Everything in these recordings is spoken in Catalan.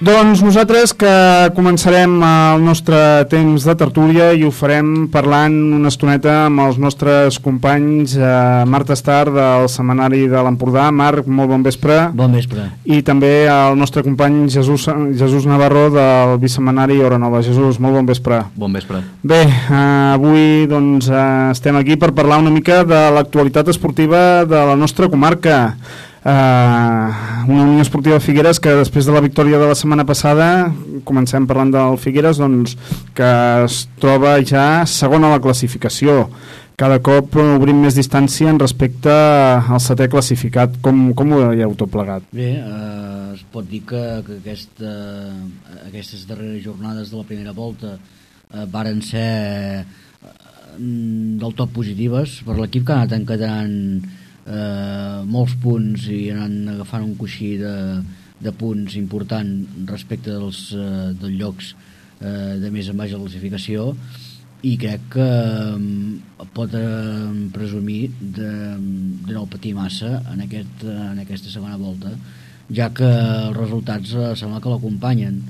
Doncs nosaltres que començarem el nostre temps de tertúlia i ho farem parlant una estoneta amb els nostres companys eh, Marta Estar del Semanari de l'Empordà. Marc, molt bon vespre. Bon vespre. I també el nostre company Jesús, Jesús Navarro del Bisemanari Hora Nova. Jesús, molt bon vespre. Bon vespre. Bé, eh, avui doncs, eh, estem aquí per parlar una mica de l'actualitat esportiva de la nostra comarca. Uh, una Unió Esportiva de Figueres que després de la victòria de la setmana passada comencem parlant del Figueres doncs, que es troba ja segon a la classificació cada cop obrim més distància en respecte al setè classificat com, com ho veieu tot plegat? Bé, eh, es pot dir que, que aquesta, aquestes darreres jornades de la primera volta eh, varen ser eh, del tot positives per l'equip que ha anat encadenant molts punts i anant agafant un coixí de, de punts important respecte dels, eh, dels llocs eh, de més en baix de classificació i crec que eh, pot eh, presumir de, de no patir massa en, aquest, en aquesta segona volta ja que els resultats eh, sembla que l'acompanyen.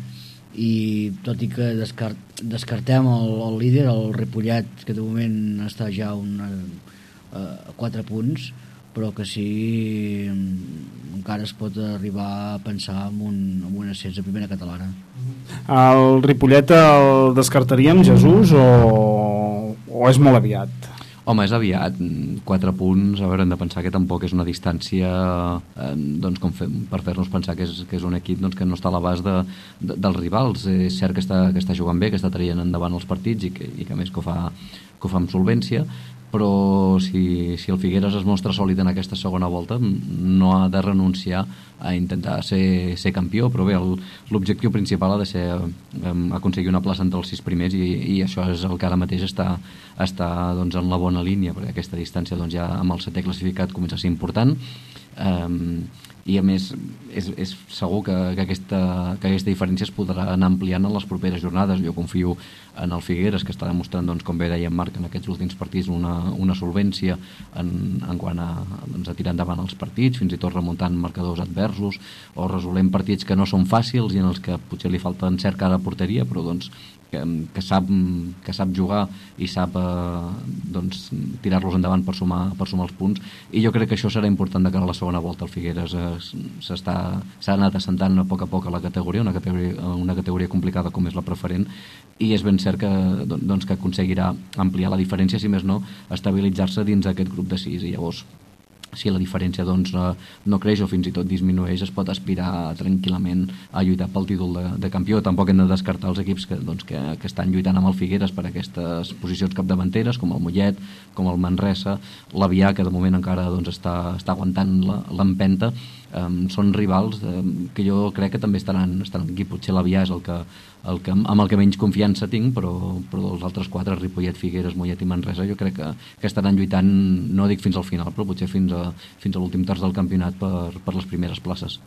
I tot i que descart, descartem el, el líder, el Ripollet que de moment està ja a una, a 4 punts però que sí encara es pot arribar a pensar en un, en un ascens a primera catalana. El Ripollet el descartaríem, Jesús, o, o és molt aviat? Home, és aviat, 4 punts, a veure, hem de pensar que tampoc és una distància eh, doncs, com fe, per fer-nos pensar que és, que és un equip doncs, que no està a l'abast de, de, dels rivals. És cert que està, que està jugant bé, que està traient endavant els partits i que, i que a més que ho fa, que ho fa amb solvència, però si, si el Figueres es mostra sòlid en aquesta segona volta no ha de renunciar a intentar ser, ser campió. Però bé, l'objectiu principal ha de ser um, aconseguir una plaça entre els sis primers i, i això és el que ara mateix està, està doncs, en la bona línia perquè aquesta distància doncs, ja amb el setè classificat comença a ser important. Um, i a més és, és segur que, que, aquesta, que aquesta diferència es podrà anar ampliant en les properes jornades. Jo confio en el Figueres que està demostrant doncs, com bé deia Marc en aquests últims partits una, una solvència en, en quant a, doncs, a tirar endavant els partits fins i tot remuntant marcadors adversos o resolent partits que no són fàcils i en els que potser li falta cert cara a porteria però doncs que, que, sap, que sap jugar i sap eh, doncs, tirar-los endavant per sumar, per sumar els punts. I jo crec que això serà important de cara a la segona volta. El Figueres eh, s'ha anat assentant a poc a poc a la categoria una, categoria una categoria complicada com és la preferent. I és ben cert que, doncs, que aconseguirà ampliar la diferència si més no, estabilitzar-se dins aquest grup de sis. I llavors si la diferència doncs, no creix o fins i tot disminueix, es pot aspirar tranquil·lament a lluitar pel títol de, de campió. Tampoc hem de descartar els equips que, doncs, que, que estan lluitant amb el Figueres per aquestes posicions capdavanteres, com el Mollet, com el Manresa, l'Avià, que de moment encara doncs, està, està aguantant l'empenta, um, són rivals que jo crec que també estaran, estaran aquí. Potser l'Avià és el que, el que, amb el que menys confiança tinc, però, però els altres quatre, Ripollet, Figueres, Mollet i Manresa, jo crec que, que estaran lluitant, no dic fins al final, però potser fins a, fins a l'últim terç del campionat per, per les primeres places.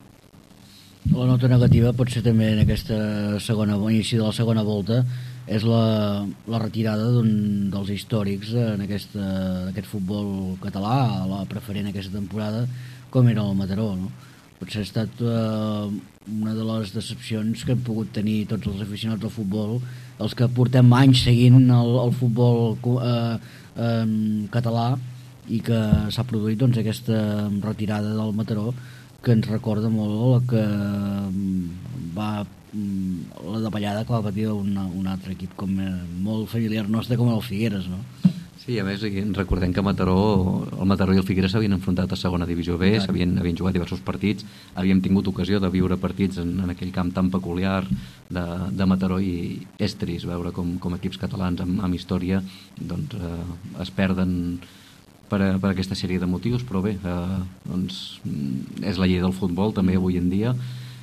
La nota negativa pot ser també en aquesta segona inici de la segona volta és la, la retirada dels històrics en aquesta, aquest futbol català, la preferent aquesta temporada, com era el Mataró, no? Potser ha estat eh, una de les decepcions que hem pogut tenir tots els aficionats del futbol, els que portem anys seguint el, el futbol eh, eh, català i que s'ha produït doncs, aquesta retirada del Mataró que ens recorda molt la que va la davallada que va patir un, un altre equip com, eh, molt familiar nostre com el Figueres no? Sí, a més, recordem que Mataró, el Mataró i el Figueres s'havien enfrontat a segona divisió B, s'havien havien jugat diversos partits, havíem tingut ocasió de viure partits en, en aquell camp tan peculiar de, de Mataró i és trist veure com, com equips catalans amb, amb història doncs, eh, es perden per, a, per aquesta sèrie de motius, però bé, eh, doncs, és la llei del futbol també avui en dia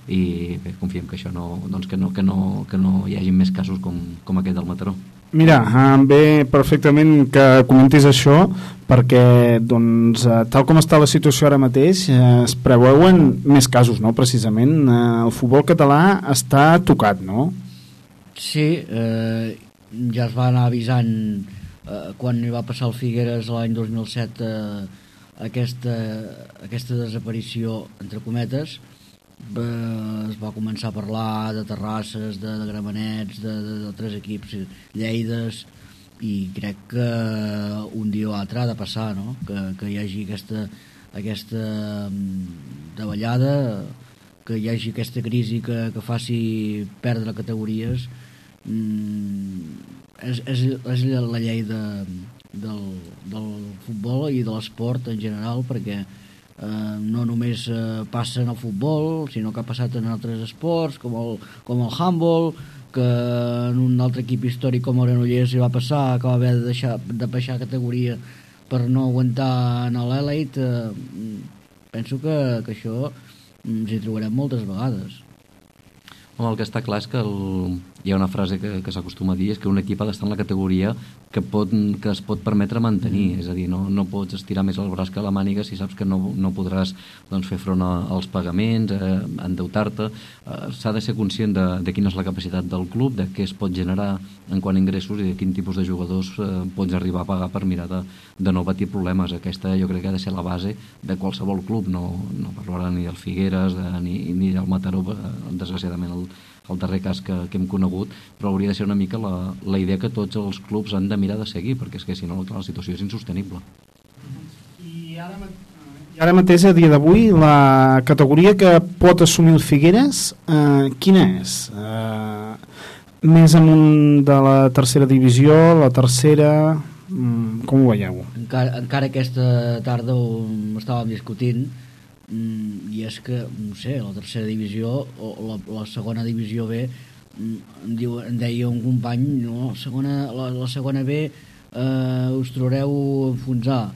i bé, confiem que això no, doncs que no, que no, que no hi hagi més casos com, com aquest del Mataró. Mira, em ve perfectament que comentis això perquè doncs, eh, tal com està la situació ara mateix eh, es preveuen més casos, no? precisament eh, el futbol català està tocat, no? Sí, eh, ja es va anar avisant eh, quan hi va passar el Figueres l'any 2007 eh, aquesta, aquesta desaparició entre cometes eh, es va començar a parlar de terrasses, de, de gramanets, de, de, de tres equips, lleides, i crec que un dia o altre ha de passar, no? que, que hi hagi aquesta, aquesta mm, davallada, que hi hagi aquesta crisi que, que faci perdre categories, mm, és, és, és la llei de, del, del futbol i de l'esport en general, perquè eh, no només eh, passa en el futbol, sinó que ha passat en altres esports, com el, com el handball, que en un altre equip històric com Granollers hi va passar, que va haver de, deixar, de baixar categoria per no aguantar en l'Elite, eh, penso que, que això ens hi trobarem moltes vegades. Home, el que està clar és que el, hi ha una frase que, que s'acostuma a dir, és que un equip ha d'estar en la categoria que, pot, que es pot permetre mantenir, mm. és a dir, no, no pots estirar més el braç que la màniga si saps que no, no podràs doncs, fer front a, als pagaments, eh, endeutar-te, eh, s'ha de ser conscient de, de quina és la capacitat del club, de què es pot generar en quant a ingressos i de quin tipus de jugadors eh, pots arribar a pagar per mirar de, de no patir problemes. Aquesta jo crec que ha de ser la base de qualsevol club, no, no parlarà ni del Figueres de, ni, ni del Mataró, eh, desgraciadament el, el darrer cas que, que hem conegut, però hauria de ser una mica la, la idea que tots els clubs han de mirar de seguir, perquè és que si no la situació és insostenible. I ara, i ara mateix, a dia d'avui, la categoria que pot assumir el Figueres, eh, quina és? Eh, més amunt de la tercera divisió, la tercera... Mm, com ho veieu? Encara, encara aquesta tarda ho estàvem discutint, mm, i és que, no sé, la tercera divisió o la, la segona divisió B mm, em, diu, em deia un company no, la, segona, la, la segona B eh, us trobareu enfonsar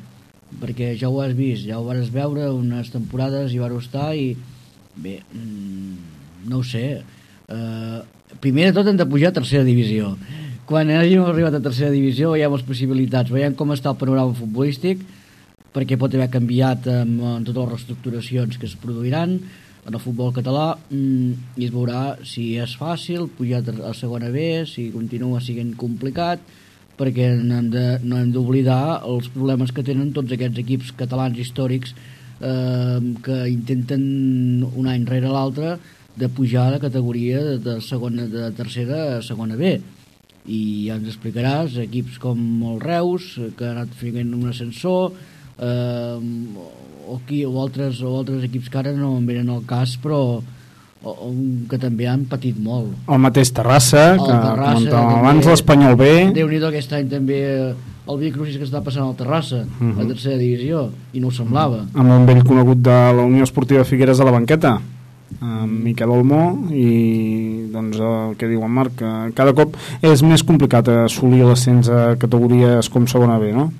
perquè ja ho has vist, ja ho vas veure unes temporades i vareu estar i bé, mm, no ho sé eh, primer de tot hem de pujar a tercera divisió. Quan hàgim arribat a tercera divisió veiem les possibilitats, veiem com està el panorama futbolístic perquè pot haver canviat amb, amb totes les reestructuracions que es produiran en el futbol català mm, i es veurà si és fàcil pujar a segona B, si continua sent complicat perquè no hem d'oblidar els problemes que tenen tots aquests equips catalans històrics eh, que intenten un any rere l'altre de pujar de categoria de, de, segona, de tercera a segona B. I ja ens explicaràs equips com el Reus que ha anat fent un ascensor eh, o, aquí, o, altres, o altres equips que ara no en venen al cas però o, o, que també han patit molt el mateix Terrassa, el que Terrassa, abans l'Espanyol B déu nhi aquest any també eh, el Vic Crucis que està passant al Terrassa uh -huh. a mhm. tercera divisió i no ho semblava amb un vell conegut de la Unió Esportiva Figueres a la banqueta amb Miquel Olmó i doncs el que diu en Marc cada cop és més complicat assolir l'ascens a categories com segona B no?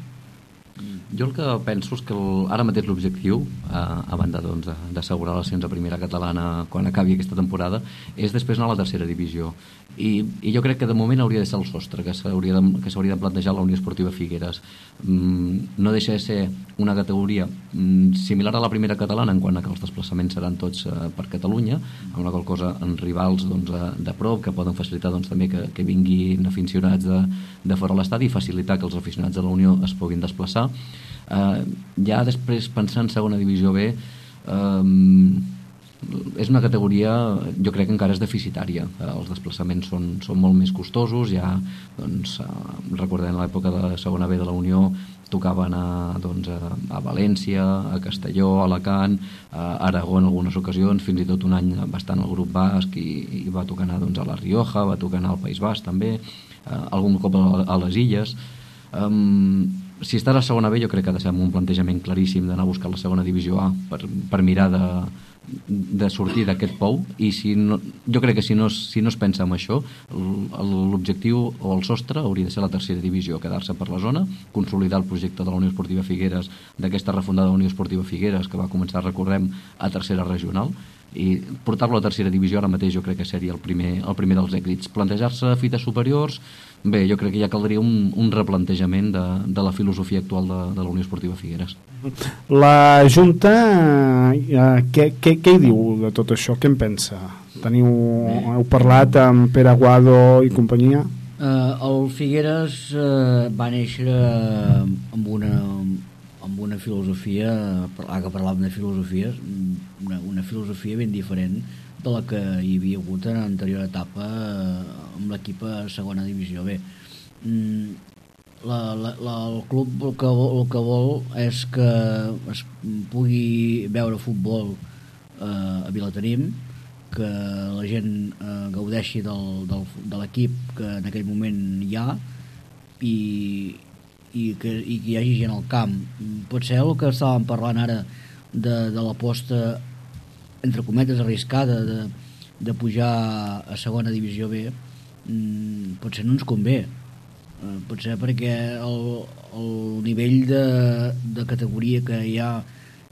Jo el que penso és que el, ara mateix l'objectiu, eh, a banda doncs, d'assegurar doncs, l'ascens a primera catalana quan acabi aquesta temporada, és després anar a la tercera divisió. I, i jo crec que de moment hauria de ser el sostre que s'hauria de, de plantejar la Unió Esportiva Figueres. Mm, no deixa de ser una categoria mm, similar a la primera catalana en quant a que els desplaçaments seran tots eh, per Catalunya, amb la qual cosa en rivals doncs, de, de prop que poden facilitar doncs, també que, que vinguin aficionats de, de fora de l'estadi i facilitar que els aficionats de la Unió es puguin desplaçar eh, ja després pensar en segona divisió B eh, és una categoria jo crec que encara és deficitària. Eh, els desplaçaments són, són molt més costosos. Ja doncs, eh, recordem l'època de segona B de la Unió tocaven a, doncs, a, a València, a Castelló, a Alacant, a Aragó en algunes ocasions, fins i tot un any bastant al grup basc i, i va tocar anar doncs, a la Rioja, va tocar anar al País Basc també, eh, algun cop a, a les Illes. Um, si estàs a segona B jo crec que ha de ser un plantejament claríssim d'anar a buscar la segona divisió A per, per mirar de, de sortir d'aquest pou i si no, jo crec que si no, si no es pensa en això l'objectiu o el sostre hauria de ser la tercera divisió, quedar-se per la zona consolidar el projecte de la Unió Esportiva Figueres d'aquesta refundada Unió Esportiva Figueres que va començar, recordem, a tercera regional i portar-lo a tercera divisió ara mateix jo crec que seria el primer, el primer dels èxits. Plantejar-se fites superiors Bé, jo crec que ja caldria un, un replantejament de, de la filosofia actual de, de la Unió Esportiva Figueres. La Junta, eh, què, què, què hi diu de tot això? Què en pensa? Teniu, heu parlat amb Pere Aguado i companyia? Uh, el Figueres uh, va néixer amb una, amb una filosofia, ara que parlàvem de filosofies, una, una filosofia ben diferent de la que hi havia hagut en l'anterior etapa eh, amb l'equip a segona divisió B. Mm, la, la, la, el club el que, vol, el que vol és que es pugui veure futbol eh, a Vilatenim, que la gent eh, gaudeixi del, del, de l'equip que en aquell moment hi ha i, i, que, i que hi hagi gent al camp. Pot ser el que estàvem parlant ara de, de l'aposta entre cometes arriscada de, de pujar a segona divisió B mm, potser no ens convé. Eh, potser perquè el, el nivell de, de categoria que hi ha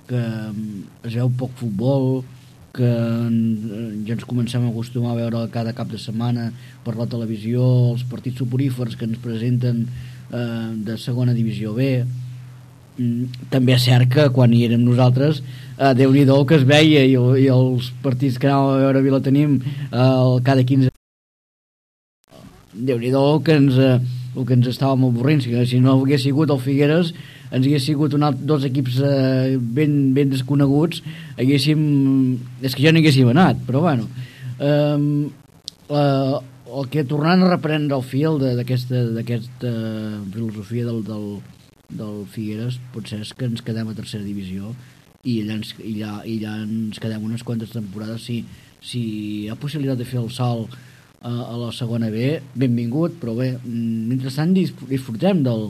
que mm, es veu poc futbol que ja ens comencem a acostumar a veure cada cap de setmana per la televisió els partits suporífers que ens presenten eh, de segona divisió B mm, també és cert que quan hi érem nosaltres eh, déu nhi que es veia i, i els partits que anàvem a veure a Vilatenim eh, cada 15 déu nhi que ens, eh, el que ens estàvem avorrint si, no hagués sigut el Figueres ens hagués sigut un alt, dos equips eh, ben, ben desconeguts haguéssim és que ja no haguéssim anat però bueno. Eh, eh, el que tornant a reprendre el fil d'aquesta filosofia del, del, del Figueres potser és que ens quedem a tercera divisió i allà ens, i allà, i allà ens quedem unes quantes temporades. Si, si hi ha possibilitat de fer el salt a, a la segona B, benvingut, però bé, mentrestant disfrutem del,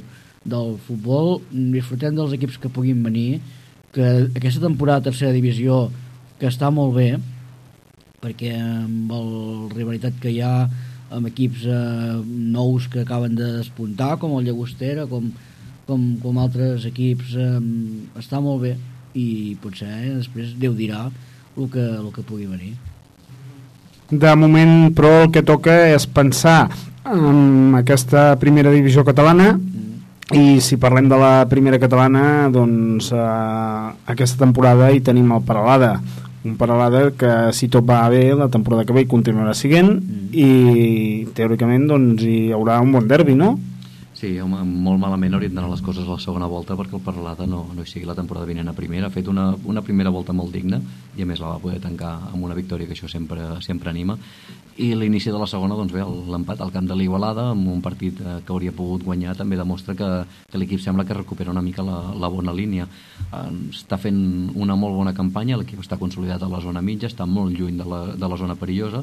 del futbol, disfrutem dels equips que puguin venir, que aquesta temporada de tercera divisió, que està molt bé, perquè amb el rivalitat que hi ha amb equips eh, nous que acaben de despuntar, com el Llagostera, com, com, com altres equips, eh, està molt bé i potser eh, després Déu dirà el que, el que pugui venir. De moment, però, el que toca és pensar en aquesta primera divisió catalana mm. i si parlem de la primera catalana, doncs eh, aquesta temporada hi tenim el Paralada, un Paralada que si tot va bé la temporada que ve hi continuarà siguent mm. i teòricament doncs hi haurà un bon derbi, no? Sí, home, molt malament haurien d'anar les coses a la segona volta perquè el Paralada no, no hi sigui la temporada vinent a primera. Ha fet una, una primera volta molt digna i a més la va poder tancar amb una victòria que això sempre, sempre anima. I l'inici de la segona, doncs bé, l'empat al camp de l'Igualada amb un partit eh, que hauria pogut guanyar també demostra que, que l'equip sembla que recupera una mica la, la bona línia. Eh, està fent una molt bona campanya, l'equip està consolidat a la zona mitja, està molt lluny de la, de la zona perillosa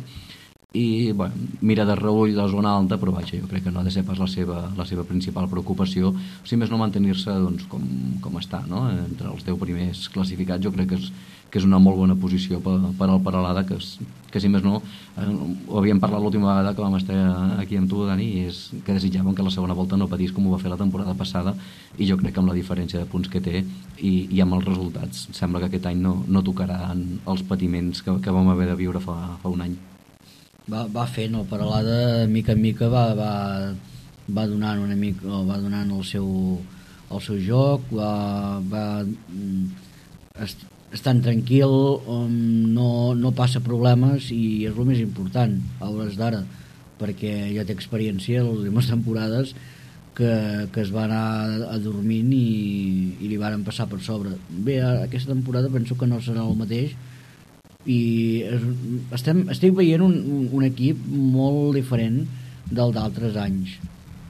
i bueno, mira de reull la zona alta però vaja, jo crec que no ha de ser pas la seva, la seva principal preocupació si més no mantenir-se doncs, com, com està no? entre els 10 primers classificats jo crec que és, que és una molt bona posició per, per al Paralada que, és, que si més no eh, ho havíem parlat l'última vegada que vam estar aquí amb tu Dani i és que desitjàvem que la segona volta no patís com ho va fer la temporada passada i jo crec que amb la diferència de punts que té i, i amb els resultats sembla que aquest any no, no tocaran els patiments que, que vam haver de viure fa, fa un any va, va fent el Paralada mica en mica va, va, va donant una mica va donant el seu, el seu joc va, va mm, est, estan tranquil um, no, no passa problemes i és el més important a hores d'ara perquè ja té experiència les últimes temporades que, que es va anar adormint i, i li varen passar per sobre. Bé, aquesta temporada penso que no serà el mateix i estem, estic veient un, un equip molt diferent del d'altres anys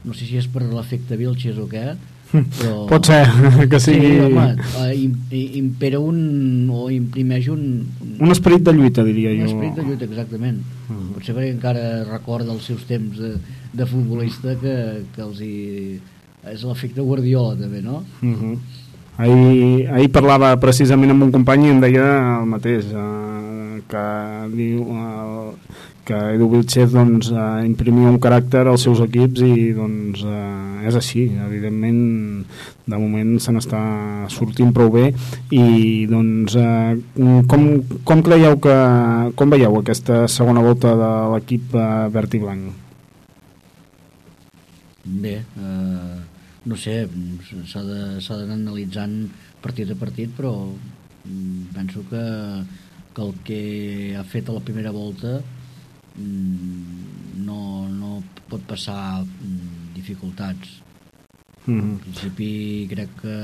no sé si és per l'efecte Vilches o què però... pot ser que sigui sí, home, eh, impera un o imprimeix un, un, un esperit de lluita diria un jo un esperit de lluita exactament uh -huh. potser perquè encara recorda els seus temps de, de futbolista que, que els hi... és l'efecte Guardiola també no? uh -huh. ahir, ahir parlava precisament amb un company i em deia el mateix eh, que diu el, que Edu Vilchez doncs, eh, imprimia un caràcter als seus equips i doncs eh, és així, evidentment de moment se n'està sortint prou bé i doncs eh, com, com creieu que com veieu aquesta segona volta de l'equip eh, verd i blanc? Bé, eh, no sé s'ha d'anar analitzant partit a partit però mm, penso que que el que ha fet a la primera volta mm, no, no pot passar mm, dificultats mm -hmm. en principi crec que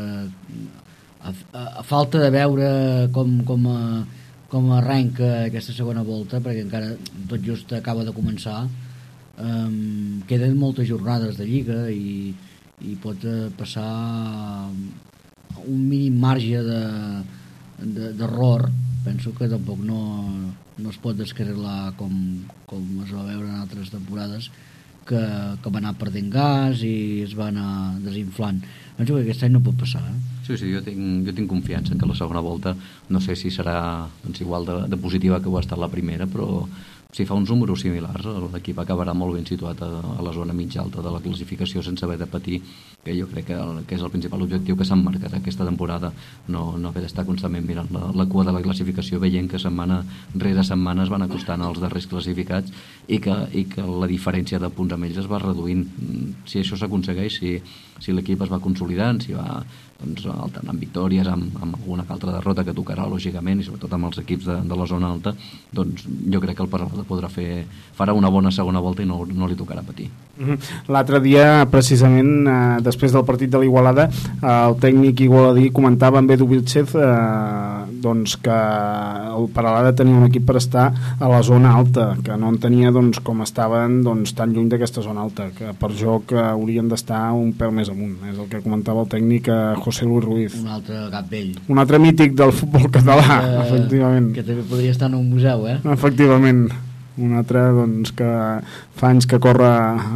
a, a, a falta de veure com, com, a, com arrenca aquesta segona volta, perquè encara tot just acaba de començar, um, queden moltes jornades de Lliga i, i pot eh, passar un mínim marge d'error, de, penso que tampoc no, no es pot descarrilar com, com es va veure en altres temporades, que, que va anar perdent gas i es va anar desinflant. Penso que aquest any no pot passar. Eh? Sí, sí, jo tinc, jo tinc confiança en que la segona volta no sé si serà doncs, igual de, de positiva que ho ha estat la primera, però si fa uns números similars, l'equip acabarà molt ben situat a, a la zona mitja alta de la classificació sense haver de patir, que jo crec que, que és el principal objectiu que s'han marcat aquesta temporada, no, no haver d'estar constantment mirant la, la cua de la classificació, veient que setmana rere setmana es van acostant als darrers classificats i que, i que la diferència de punts amb ells es va reduint. Si això s'aconsegueix, si, si l'equip es va consolidant, si va doncs, alternant victòries amb, amb alguna altra derrota que tocarà lògicament i sobretot amb els equips de, de la zona alta doncs jo crec que el Paralada podrà fer farà una bona segona volta i no, no li tocarà patir mhm. L'altre dia precisament eh, després del partit de l'Igualada eh, el tècnic igualadí comentava amb Edu Vilchez eh, doncs que el Paralada tenia un equip per estar a la zona alta que no en tenia doncs, com estaven doncs, tan lluny d'aquesta zona alta que per joc haurien d'estar un pèl més amunt és el que comentava el tècnic eh, José Luis Ruiz. Un altre cap vell. Un altre mític del futbol català, que, efectivament. Que també podria estar en un museu, eh? Efectivament un altre doncs, que fa anys que corre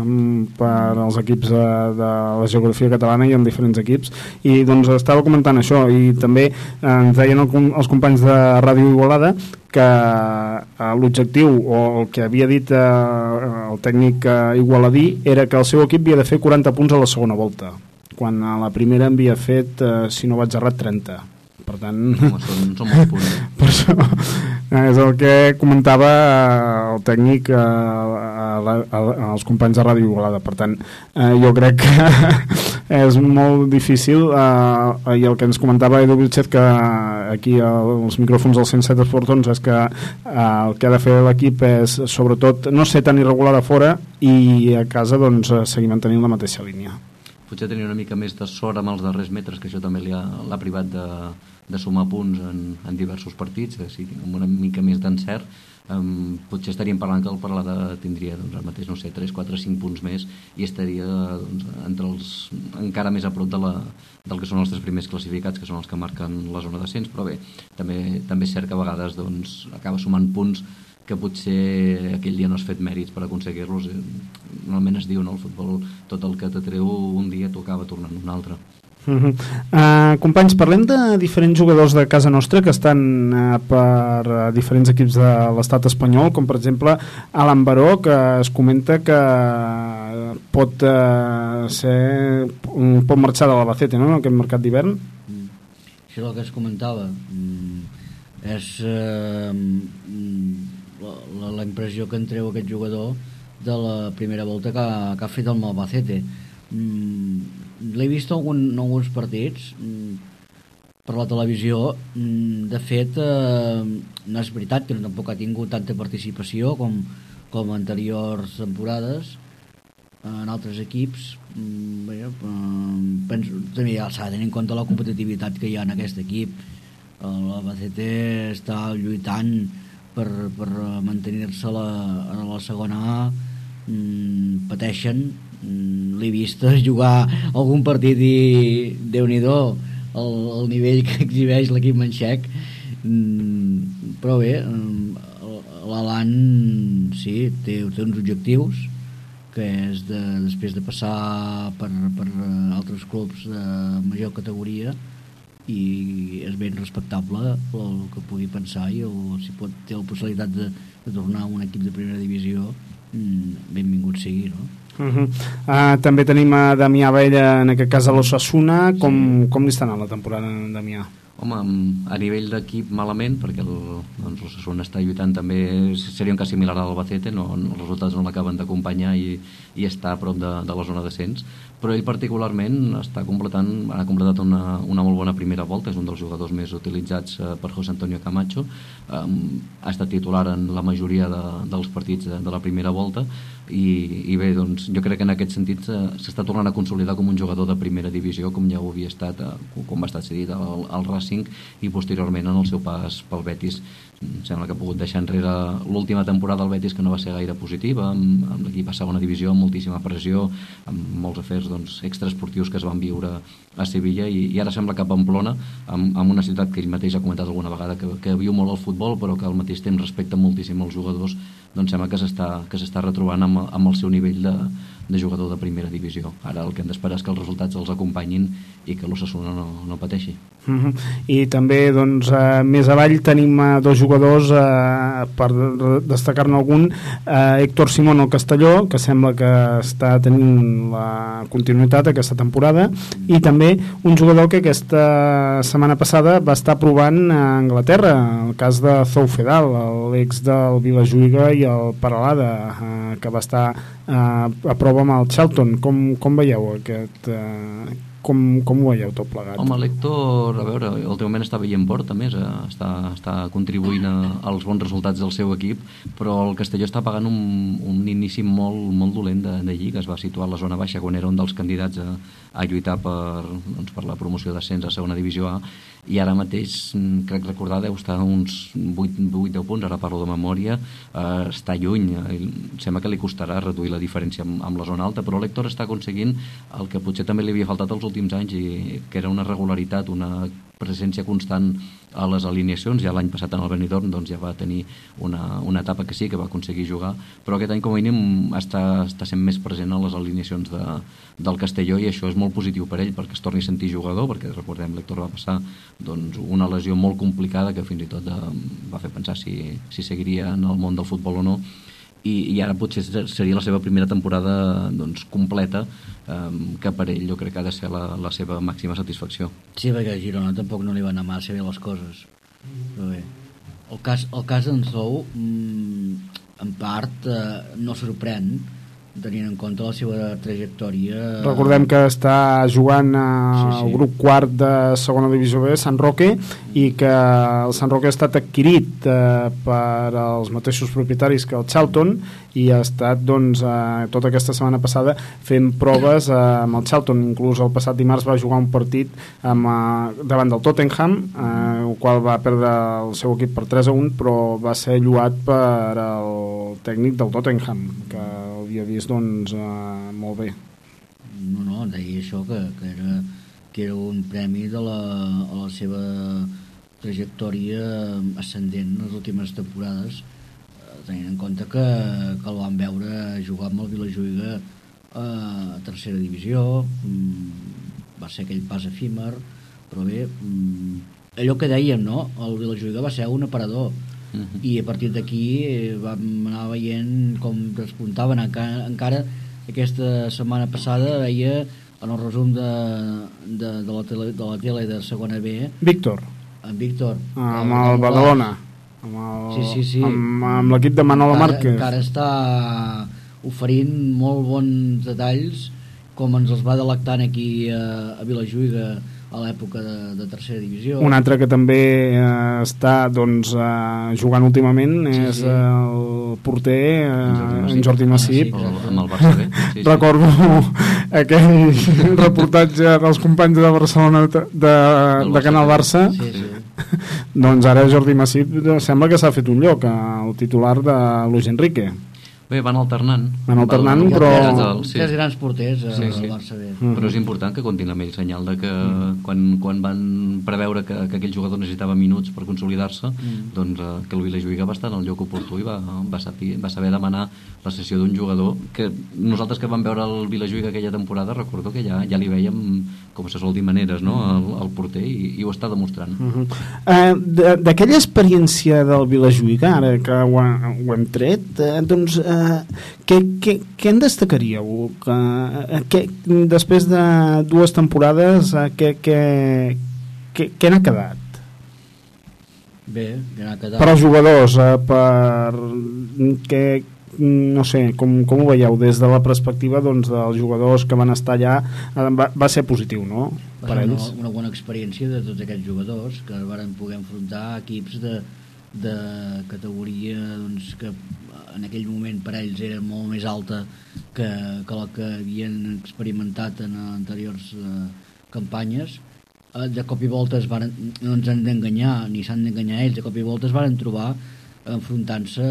mm, per als equips de, de la geografia catalana i en diferents equips. I doncs estava comentant això i també eh, ens deien el, els companys de Ràdio Igualada que eh, l'objectiu o el que havia dit eh, el tècnic eh, igualadí era que el seu equip havia de fer 40 punts a la segona volta quan a la primera havia fet, eh, si no vaig errat, 30 per tant Home, són, són molts punts per això eh, és el que comentava eh, el tècnic a, a, a, als companys de Ràdio Igualada. Per tant eh, jo crec que és molt difícil eh, i el que ens comentava Edu Vilchet que aquí als micròfons del 107 Esport doncs és que eh, el que ha de fer l'equip és sobretot no ser tan irregular a fora i a casa doncs seguir mantenint la mateixa línia. Potser tenir una mica més de sort amb els darrers metres, que això també l'ha privat de, de sumar punts en, en diversos partits, si amb una mica més d'encert, um, potser estaríem parlant que el Parlada tindria doncs, el mateix, no sé, 3, 4, 5 punts més i estaria doncs, entre els, encara més a prop de la, del que són els tres primers classificats, que són els que marquen la zona d'ascens, però bé, també, també és cert que a vegades doncs, acaba sumant punts que potser aquell dia no has fet mèrits per aconseguir-los. Eh, normalment es diu, no?, el futbol, tot el que t'atreu un dia t'ho acaba tornant un altre. Uh -huh. uh, companys, parlem de diferents jugadors de casa nostra que estan uh, per uh, diferents equips de l'estat espanyol, com per exemple Alan Baró, que es comenta que pot uh, ser pot marxar de l'Albacete, no?, en aquest mercat d'hivern. Mm. Això és el que es comentava. Mm. És... Uh, mm la, la impressió que en treu aquest jugador de la primera volta que, que ha fet el Malbacete mm, l'he vist algun, alguns partits mm, per la televisió. Mm, de fet eh, no és veritat que no tampoc ha tingut tanta participació com, com anteriors temporades en altres equips. Mm, bé, eh, penso, també ja s'ha de tenir en compte la competitivitat que hi ha en aquest equip. l'Albacete està lluitant per, per mantenir-se a, la, a la segona A. Pateixen l'he vist jugar algun partit i déu nhi el, el nivell que exhibeix l'equip manxec mm, però bé mm, l'Alan sí, té, té uns objectius que és de, després de passar per, per altres clubs de major categoria i és ben respectable el que pugui pensar i el, si pot, té la possibilitat de, de tornar a un equip de primera divisió mm, benvingut sigui no? Uh -huh. uh, també tenim a Damià Vella en aquest cas a l'Ossassuna com, sí. com li està anant la temporada Damià? Home, a nivell d'equip malament, perquè doncs, l'Ossassuna està lluitant també, seria un cas similar a l'Albacete, no, no, els resultats no l'acaben d'acompanyar i, i està a prop de, de la zona d'ascens, però ell particularment està completant, ha completat una, una molt bona primera volta, és un dels jugadors més utilitzats eh, per José Antonio Camacho, eh, ha estat titular en la majoria de, dels partits de, de la primera volta i, i bé, doncs, jo crec que en aquest sentit eh, s'està tornant a consolidar com un jugador de primera divisió, com ja ho havia estat, eh, com va estar cedit al, al Racing i posteriorment en el seu pas pel Betis em sembla que ha pogut deixar enrere l'última temporada del Betis que no va ser gaire positiva amb, amb l'equip a segona divisió amb moltíssima pressió amb molts afers doncs, extraesportius que es van viure a Sevilla i, i ara sembla que Pamplona amb, amb una ciutat que ell mateix ha comentat alguna vegada que, que viu molt el futbol però que al mateix temps respecta moltíssim els jugadors doncs sembla que s'està retrobant amb, amb el seu nivell de, de jugador de primera divisió ara el que hem d'esperar és que els resultats els acompanyin i que l'Ossassuna no, no pateixi Uh -huh. I també doncs, eh, més avall tenim eh, dos jugadors eh, per destacar-ne algun eh, Héctor Simón al Castelló que sembla que està tenint la continuïtat aquesta temporada i també un jugador que aquesta setmana passada va estar provant a Anglaterra el cas de Zoufedal l'ex del Vilajuiga i el Paralada eh, que va estar eh, a prova amb el Charlton com, com veieu aquest, eh, com, com ho veieu tot plegat? Home, l'Hector, a veure, últimament està veient port, a més, eh, està, està contribuint a, als bons resultats del seu equip, però el Castelló està pagant un, un inici molt, molt dolent de, de Lliga, es va situar a la zona baixa quan era un dels candidats a, a lluitar per, doncs, per la promoció d'ascens a segona divisió A, i ara mateix, mm, crec recordar, deu estar uns 8-10 punts, ara parlo de memòria, eh, està lluny, eh, sembla que li costarà reduir la diferència amb, amb la zona alta, però l'Hector està aconseguint el que potser també li havia faltat els últims anys, i que era una regularitat, una presència constant a les alineacions, ja l'any passat en el Benidorm doncs ja va tenir una, una etapa que sí, que va aconseguir jugar, però aquest any com a mínim està, està sent més present a les alineacions de, del Castelló i això és molt positiu per ell perquè es torni a sentir jugador, perquè recordem l'Hector va passar doncs, una lesió molt complicada que fins i tot eh, va fer pensar si, si seguiria en el món del futbol o no i, i ara potser seria la seva primera temporada doncs, completa um, que per ell jo crec que ha de ser la, la seva màxima satisfacció. Sí, perquè a Girona tampoc no li van anar massa bé les coses. Però bé. El cas, el cas d'en Sou mm, en part eh, no sorprèn tenint en compte la seva trajectòria recordem que està jugant al sí, sí. grup quart de segona divisió B Sant Roque i que el Sant Roque ha estat adquirit eh, per als mateixos propietaris que el Charlton i ha estat doncs, eh, tota aquesta setmana passada fent proves eh, amb el Charlton inclús el passat dimarts va jugar un partit amb, eh, davant del Tottenham eh, el qual va perdre el seu equip per 3 a 1 però va ser lluat per el tècnic del Tottenham que havia vist doncs, eh, molt bé. No, no, deia això, que, que, era, que era un premi de la, a la seva trajectòria ascendent en les últimes temporades, eh, tenint en compte que, que el van veure jugar amb el Vilajuiga eh, a tercera divisió, mm, va ser aquell pas efímer, però bé, mm, allò que dèiem, no? El Vilajuiga va ser un aparador, Uh -huh. i a partir d'aquí eh, vam anar veient com despuntaven. Encara, encara aquesta setmana passada veia en el resum de, de, de, la, tele, de la tele de segona B Víctor. en Víctor. Ah, amb el, el Badalona. Amb el, sí, sí, sí. amb, amb l'equip de Manolo encara, Márquez. encara està oferint molt bons detalls com ens els va delectant aquí a, a Vilajuiga a l'època de, de tercera divisió. Un altre que també eh, està doncs, eh, jugant últimament sí, és sí. el porter eh, en Jordi Massip. Ah, sí, amb el Barça B. Sí, sí. Recordo aquell reportatge dels companys de Barcelona de, de, de Canal Barça. Sí, sí. doncs ara Jordi Massip sembla que s'ha fet un lloc al titular de Luis Enrique. Bé, van alternant. Van alternant, però... Tres, sí. tres grans porters sí, al sí. Barça B. Mm. Però és important que comptin amb ell, senyal de que mm. quan, quan van preveure que, que aquell jugador necessitava minuts per consolidar-se, mm. doncs eh, que el Vilajuiga va estar en el lloc oportú i va, va, saber, va saber demanar la sessió d'un jugador que nosaltres que vam veure el Vilajuiga aquella temporada recordo que ja, ja li veiem com se sol dir maneres, no?, el, el porter i, i ho està demostrant. Mm -hmm. uh, D'aquella experiència del Vilajuiga, ara que ho, ho hem tret, uh, doncs uh, què, què, què en destacaríeu? Que, que, després de dues temporades, què, què, què, què n'ha quedat? Bé, n'ha quedat? Per als jugadors, eh, per... Què, no sé, com, com ho veieu des de la perspectiva doncs, dels jugadors que van estar allà eh, va, va ser positiu, no? Va ser una, una bona experiència de tots aquests jugadors que van poder enfrontar equips de, de categoria doncs, que en aquell moment per ells era molt més alta que, que la que havien experimentat en anteriors eh, campanyes. Eh, de cop i volta es varen, no ens han d'enganyar ni s'han d'enganyar ells, de cop i volta es varen trobar enfrontant-se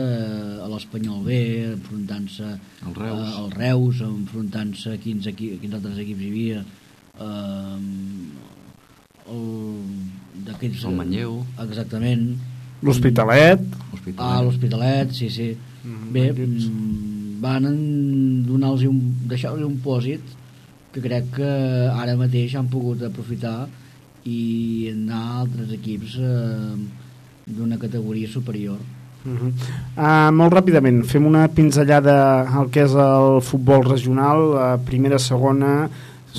a l'Espanyol B, enfrontant-se al Reus, al Reus enfrontant-se a quins, a quins altres equips hi havia eh, el, d'aquells, el Manlleu. Exactament l'Hospitalet. Ah, l'Hospitalet, sí, sí. Mm bé, mm, van donar-los un, deixar-los un pòsit que crec que ara mateix han pogut aprofitar i anar a altres equips eh, d'una categoria superior. Uh -huh. uh, molt ràpidament, fem una pinzellada al que és el futbol regional, uh, primera, segona,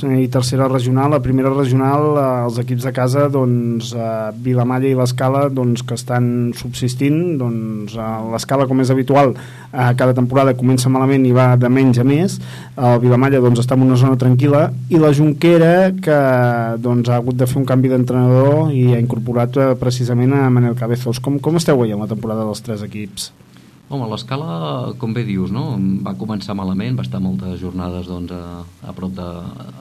i tercera regional. La primera regional, eh, els equips de casa, doncs, eh, Vilamalla i l'Escala, doncs, que estan subsistint. Doncs, eh, L'Escala, com és habitual, eh, cada temporada comença malament i va de menys a més. El Vilamalla doncs, està en una zona tranquil·la. I la Junquera, que doncs, ha hagut de fer un canvi d'entrenador i ha incorporat eh, precisament a Manel Cabezos. Com, com esteu veient la temporada dels tres equips? Home, l'escala, com bé dius, no? va començar malament, va estar moltes jornades doncs, a, a prop de,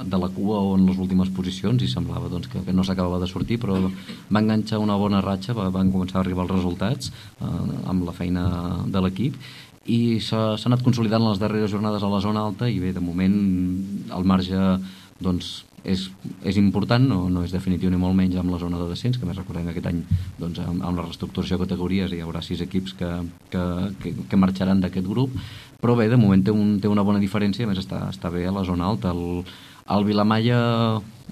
de la cua o en les últimes posicions i semblava doncs, que, que no s'acabava de sortir, però va enganxar una bona ratxa, va, van començar a arribar els resultats eh, amb la feina de l'equip i s'ha anat consolidant les darreres jornades a la zona alta i bé, de moment el marge doncs, és, és important, no, no és definitiu ni molt menys amb la zona de descens, que més recordem que aquest any doncs, amb, amb la reestructuració de categories hi haurà sis equips que, que, que, que marxaran d'aquest grup, però bé, de moment té, un, té una bona diferència, a més està, està bé a la zona alta. El, el Vilamalla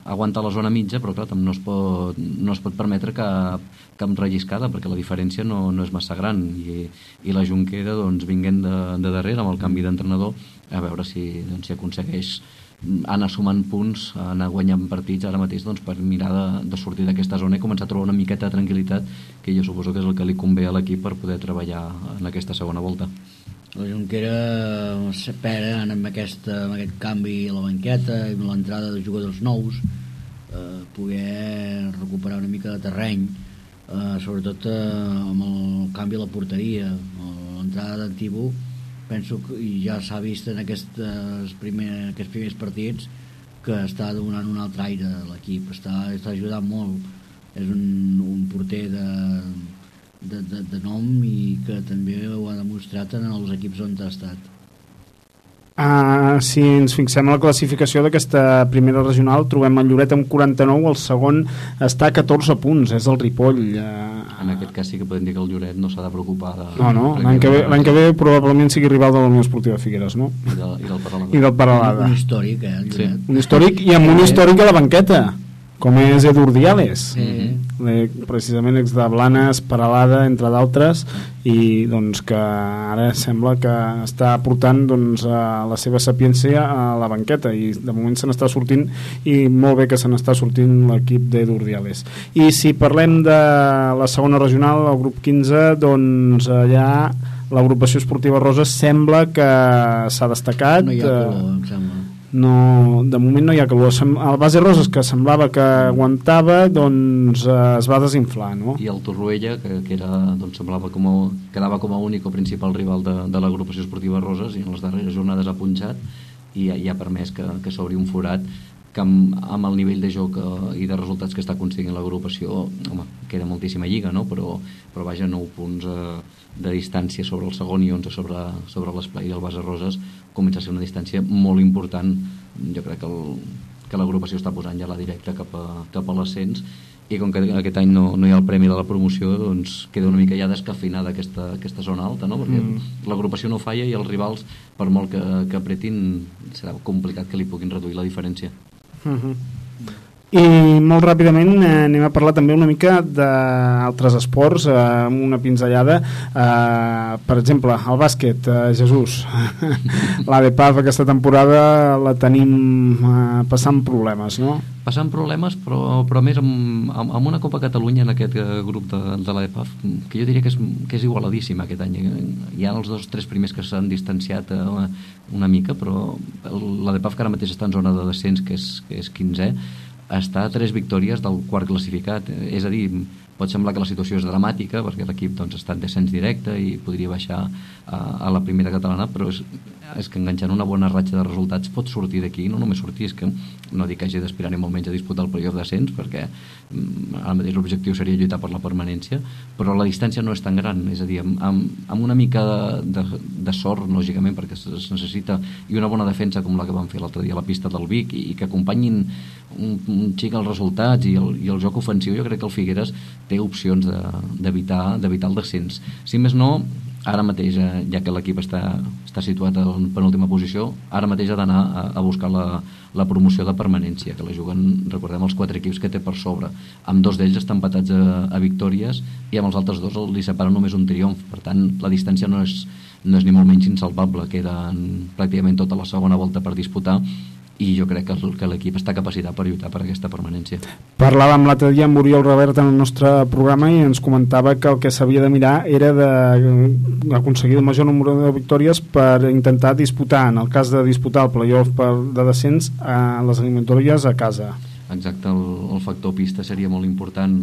aguanta la zona mitja, però clar, no es pot, no es pot permetre cap, cap relliscada, perquè la diferència no, no és massa gran, i, i la Junquera, doncs, vinguent de, de darrere amb el canvi d'entrenador, a veure si, doncs, si aconsegueix anar sumant punts, anar guanyant partits ara mateix doncs, per mirar de, de sortir d'aquesta zona i començar a trobar una miqueta de tranquil·litat que jo suposo que és el que li convé a l'equip per poder treballar en aquesta segona volta. La Junquera s'espera amb, aquesta, amb aquest canvi a la banqueta i amb l'entrada de jugadors nous eh, poder recuperar una mica de terreny eh, sobretot eh, amb el canvi a la porteria l'entrada d'Antibú penso que ja s'ha vist en aquests, primer, aquests primers partits que està donant un altre aire a l'equip, està, està ajudant molt. És un, un porter de, de, de, de nom i que també ho ha demostrat en els equips on ha estat Uh, si ens fixem en la classificació d'aquesta primera regional trobem el Lloret amb 49 el segon està a 14 punts és el Ripoll uh, en aquest cas sí que podem dir que el Lloret no s'ha de preocupar de, no, no, l'any que, ve, que ve probablement sigui rival de la Unió Esportiva Figueres no? i, de, i del Paralada, I del Paralada. un històric eh, el sí. un històric i amb un històric a la banqueta com és Edur Diales sí. eh, precisament ex de Blanes, Paralada entre d'altres i doncs que ara sembla que està portant doncs, a la seva sapiència a la banqueta i de moment se n'està sortint i molt bé que se n'està sortint l'equip d'Edur Diales i si parlem de la segona regional el grup 15 doncs allà l'agrupació esportiva Rosa sembla que s'ha destacat no hi ha color, em sembla no, de moment no hi ha calor el base Roses que semblava que aguantava doncs eh, es va desinflar no? i el Torroella que, que era, doncs, semblava com a, quedava com a únic o principal rival de, de l'agrupació esportiva Roses i en les darreres jornades ha punxat i, i ha permès que, que s'obri un forat que amb, amb el nivell de joc eh, i de resultats que està aconseguint l'agrupació queda moltíssima lliga no? però, però vaja, 9 punts eh, de distància sobre el segon i 11 sobre, sobre l'esplai del Base Roses comença a ser una distància molt important jo crec que, el, que l'agrupació està posant ja la directa cap a, cap a l'ascens i com que aquest any no, no hi ha el premi de la promoció doncs queda una mica ja descafeinada aquesta, aquesta zona alta no? perquè mm. l'agrupació no falla i els rivals per molt que, que apretin serà complicat que li puguin reduir la diferència mm -hmm. I molt ràpidament eh, anem a parlar també una mica d'altres esports, eh, amb una pinzellada. Eh, per exemple, el bàsquet, eh, Jesús. la de PAF aquesta temporada la tenim eh, passant problemes, no? Passant problemes, però, però més amb, amb, amb una Copa Catalunya en aquest eh, grup de, de la DEPAF, que jo diria que és, que és igualadíssima aquest any. Hi ha els dos tres primers que s'han distanciat eh, una, una mica, però la DEPAF que ara mateix està en zona de descens, que és, que és 15è, està a tres victòries del quart classificat. És a dir, pot semblar que la situació és dramàtica perquè l'equip doncs, està en descens directe i podria baixar a, a la primera catalana però és, és que enganxant una bona ratxa de resultats pot sortir d'aquí, no només sortir és que no dic que hagi d'aspirar ni molt menys a disputar el playoff d'ascens perquè mm, ara mateix l'objectiu seria lluitar per la permanència però la distància no és tan gran. És a dir, amb, amb, amb una mica de, de, de sort lògicament perquè es necessita i una bona defensa com la que vam fer l'altre dia a la pista del Vic i, i que acompanyin un, un xic els resultats i el, i el joc ofensiu jo crec que el Figueres té opcions d'evitar de, el descens. Si més no, ara mateix, eh, ja que l'equip està, està situat en penúltima posició, ara mateix ha d'anar a, a buscar la, la promoció de permanència, que la juguen, recordem, els quatre equips que té per sobre. Amb dos d'ells estan empatats a, a victòries i amb els altres dos li separa només un triomf. Per tant, la distància no és, no és ni molt menys insalvable. Queden pràcticament tota la segona volta per disputar i jo crec que, l'equip està capacitat per lluitar per aquesta permanència. Parlàvem l'altre dia amb Oriol Robert en el nostre programa i ens comentava que el que s'havia de mirar era d'aconseguir el major número de victòries per intentar disputar, en el cas de disputar el playoff de descens, a les eliminatòries a casa exacte, el, el factor pista seria molt important.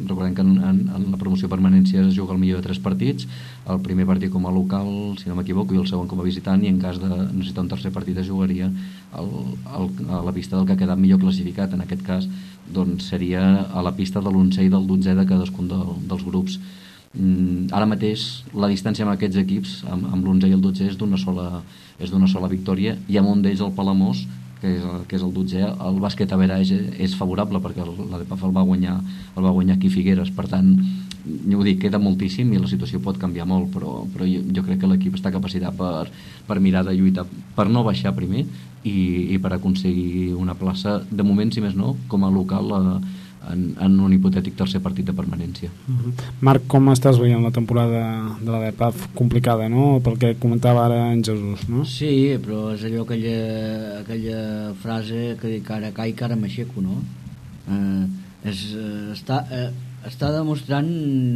Recordem que en, en, en la promoció permanència es juga el millor de tres partits. El primer partit com a local, si no m'equivoco i el segon com a visitant i en cas de necessitar un tercer partit es jugaria el, el, a la pista del que ha quedat millor classificat. En aquest cas doncs seria a la pista de l'11 i del 12 de cadascun del, dels grups. Mm, ara mateix la distància amb aquests equips amb, amb l'11 i el 12 és d'una sola, és d'una sola victòria i amb un d'ells el Palamós que és, el, que és el 12 el bàsquet a Verage és favorable perquè el, la DEPAF el va guanyar el va guanyar aquí Figueres per tant jo ho dic, queda moltíssim i la situació pot canviar molt però, però jo, jo crec que l'equip està capacitat per, per mirar de lluitar per no baixar primer i, i per aconseguir una plaça. De moment si més no com a local a, en, en un hipotètic tercer partit de permanència. Uh mhm. -huh. Marc, com estàs veient la temporada de la DEPAF? Complicada, no? Pel que comentava ara en Jesús, no? Sí, però és allò aquella, aquella frase que dic ara cai, que ara m'aixeco, no? Eh, és, eh, està, eh, està demostrant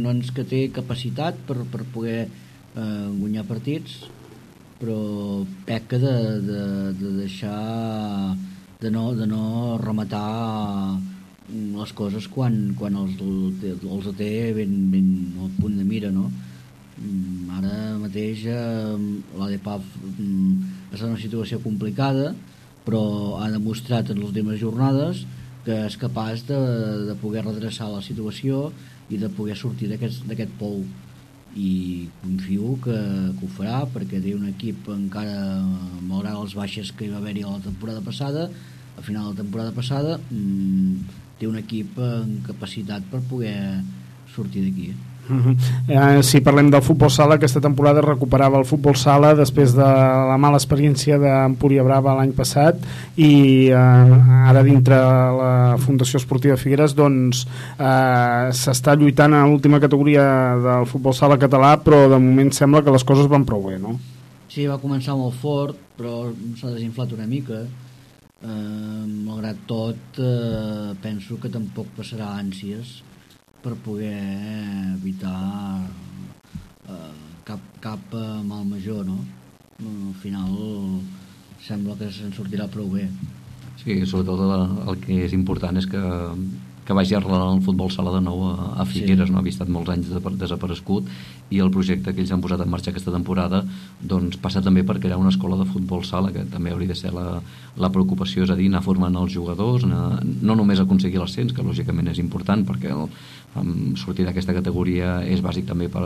doncs, que té capacitat per, per poder eh, guanyar partits, però peca de, de, de deixar de no, de no rematar les coses quan, quan els, els té ben, ben al punt de mira, no? Mm, ara mateix eh, la DEPAF mm, està en una situació complicada, però ha demostrat en les últimes jornades que és capaç de, de poder redreçar la situació i de poder sortir d'aquest pou i confio que, que ho farà perquè té un equip encara malgrat les baixes que hi va haver-hi la temporada passada a final de la temporada passada mmm, té un equip en capacitat per poder sortir d'aquí. Uh -huh. eh, si parlem del futbol sala aquesta temporada recuperava el futbol sala després de la mala experiència d'Empúria Brava l'any passat i eh, ara dintre la Fundació Esportiva Figueres doncs eh, s'està lluitant a l'última categoria del futbol sala català però de moment sembla que les coses van prou bé no? Sí, va començar molt fort però s'ha desinflat una mica eh, malgrat tot eh, penso que tampoc passarà ànsies per poder evitar eh, cap, cap eh, mal major no? al final sembla que se'n sortirà prou bé Sí, sobretot el, el que és important és que que vagi arrelant el futbol sala de nou a, a Figueres, sí. no? havia estat molts anys desaparegut i el projecte que ells han posat en marxa aquesta temporada doncs passa també per crear una escola de futbol sala que també hauria de ser la, la preocupació és a dir, anar formant els jugadors anar, no només aconseguir l'ascens, que lògicament és important perquè el, sortir d'aquesta categoria és bàsic també per,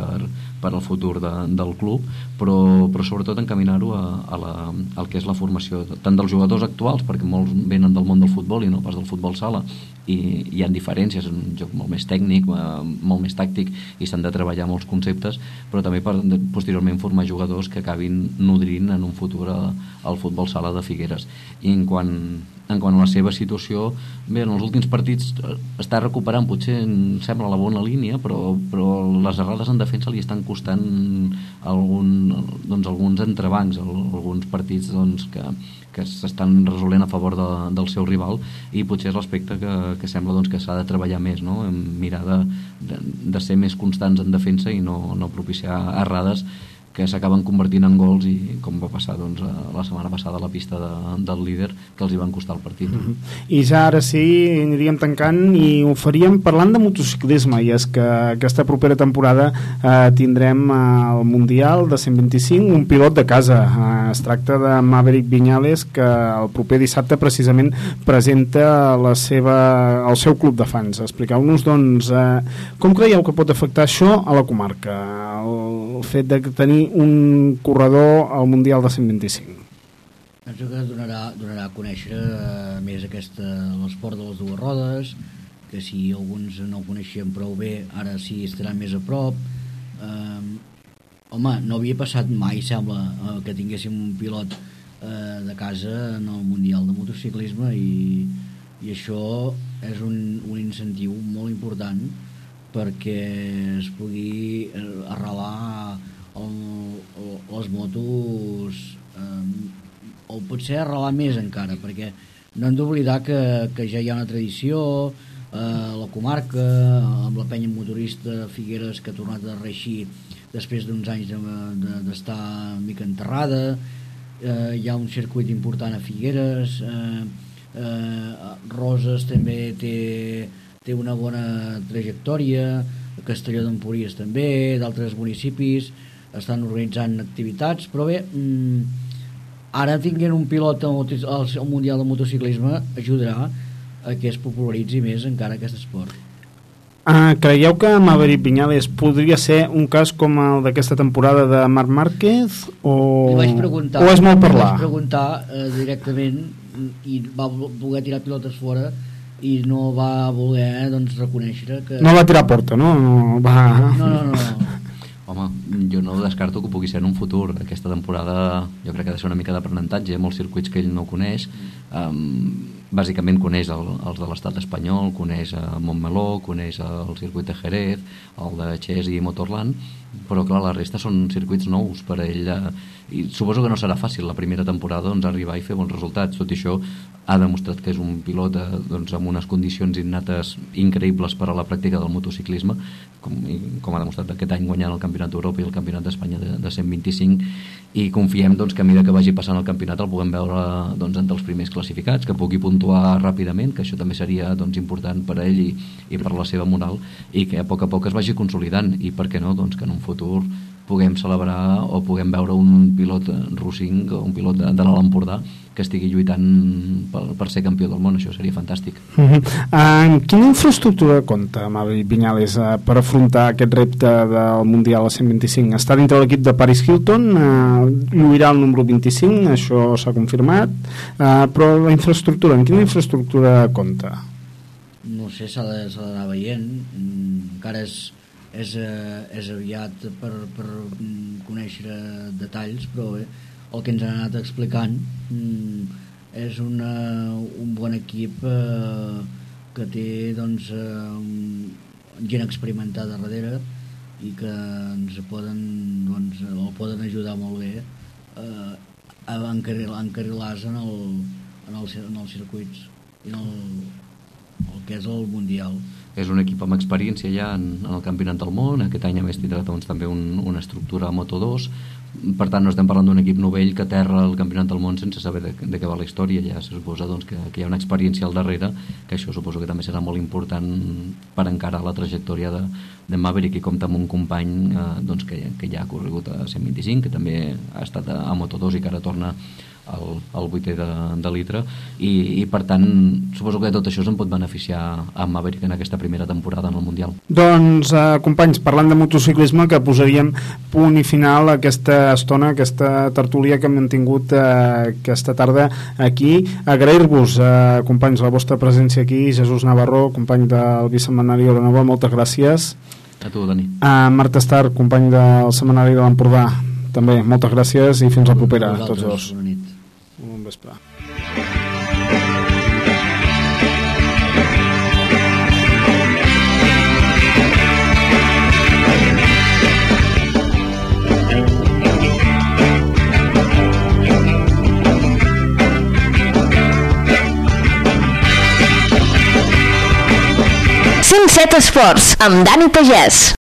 per al futur de, del club però, però sobretot encaminar-ho a, a la, al que és la formació tant dels jugadors actuals, perquè molts venen del món del futbol i no pas del futbol sala i hi ha diferències, és un joc molt més tècnic, eh, molt més tàctic i s'han de treballar molts conceptes, però també per posteriorment formar jugadors que acabin nodrint en un futur al futbol sala de Figueres. I en quant, en quant a la seva situació, bé, en els últims partits eh, està recuperant, potser em sembla la bona línia, però, però les errades en defensa li estan costant algun, doncs, alguns entrebancs, alguns partits doncs, que, que s'estan resolent a favor de, del seu rival i potser és l'aspecte que, que sembla doncs, que s'ha de treballar més, no? mirar de, de, de ser més constants en defensa i no, no propiciar errades que s'acaben convertint en gols i com va passar doncs, la setmana passada a la pista de, del líder que els hi van costar el partit. Mm -hmm. I ja ara sí aniríem tancant i ho faríem parlant de motociclisme i és que aquesta propera temporada eh, tindrem eh, el Mundial de 125, un pilot de casa eh, es tracta de Maverick Viñales que el proper dissabte precisament presenta la seva, el seu club de fans expliqueu-nos doncs eh, com creieu que pot afectar això a la comarca el fet de tenir un corredor al Mundial de 125? Penso que donarà, donarà a conèixer eh, més l'esport de les dues rodes, que si alguns no ho coneixien prou bé, ara sí estaran més a prop. Eh, home, no havia passat mai, sembla, eh, que tinguéssim un pilot eh, de casa en el Mundial de Motociclisme i, i això és un, un incentiu molt important perquè es pugui eh, arrelar el, les motos eh, o potser arrelar més encara perquè no hem d'oblidar que, que ja hi ha una tradició eh, la comarca amb la penya motorista Figueres que ha tornat a reixir després d'uns anys d'estar de, de mica enterrada. Eh, hi ha un circuit important a Figueres eh, eh, Roses també té, té una bona trajectòria Castelló d'Empúries també, d'altres municipis estan organitzant activitats, però bé, mmm, ara tinguent un pilot al, al Mundial de Motociclisme ajudarà a que es popularitzi més encara aquest esport. Uh, creieu que Maverick Viñales podria ser un cas com el d'aquesta temporada de Marc Márquez o, vaig preguntar, o és molt parlar? Vaig preguntar uh, directament i va voler tirar pilotes fora i no va voler doncs, reconèixer que... No va tirar porta, no? No, va... no, no, no, no. Home, jo no descarto que pugui ser en un futur. Aquesta temporada jo crec que ha de ser una mica d'aprenentatge. Molts circuits que ell no coneix. Um, bàsicament coneix el, els de l'estat espanyol, coneix a Montmeló, coneix el circuit de Jerez, el de Ches i Motorland, però clar, la resta són circuits nous per a ell. Eh, I suposo que no serà fàcil la primera temporada doncs, arribar i fer bons resultats. Tot i això, ha demostrat que és un pilot eh, doncs, amb unes condicions innates increïbles per a la pràctica del motociclisme, com, com ha demostrat aquest any guanyant el Campionat d'Europa i el Campionat d'Espanya de, de 125, i confiem doncs, que a mesura que vagi passant el campionat el puguem veure doncs, entre els primers classificats, que pugui puntuar ràpidament, que això també seria doncs, important per a ell i, i per la seva moral, i que a poc a poc es vagi consolidant, i per què no, doncs, que en un futur puguem celebrar o puguem veure un pilot rossing o un pilot de, de l'Alt Empordà que estigui lluitant per, per ser campió del món, això seria fantàstic. Uh -huh. uh, quina infraestructura compta Mavi Vinyales uh, per afrontar aquest repte del Mundial a 125? Està dintre l'equip de Paris Hilton, uh, lluirà el número 25, això s'ha confirmat, uh, però la infraestructura, en quina infraestructura compta? No sé, s'ha d'anar veient, mm, encara és és, eh, és aviat per, per conèixer detalls, però bé, el que ens han anat explicant mm, és una, un bon equip eh, que té doncs, eh, gent experimentada darrere i que ens poden, doncs, el poden ajudar molt bé eh, a encarrilar-se en, el, en, el, en els circuits i en el, el que és el Mundial és un equip amb experiència ja en, en el Campionat del Món, aquest any a més tindrà doncs, també un, una estructura a Moto2, per tant no estem parlant d'un equip novell que aterra el Campionat del Món sense saber de, de què va la història, ja se suposa doncs, que, que hi ha una experiència al darrere, que això suposo que també serà molt important per encarar la trajectòria de, de Maverick i compta amb un company eh, doncs, que, que ja ha corregut a 125, que també ha estat a, a Moto2 i que ara torna el, el vuitè de, de litre. I, i per tant suposo que tot això se'n pot beneficiar a Maverick en aquesta primera temporada en el Mundial. Doncs eh, companys, parlant de motociclisme que posaríem punt i final a aquesta estona, aquesta tertúlia que hem mantingut eh, aquesta tarda aquí, agrair-vos eh, companys la vostra presència aquí. Jesús Navarro, company del Bisemanari de Nova, moltes gràcies. A tu Dani. A Marta Estar, company del Semanari de l'Empordà també, moltes gràcies i fins la propera a tots dos. Bona nit vespre. set esports amb Dani Pagès.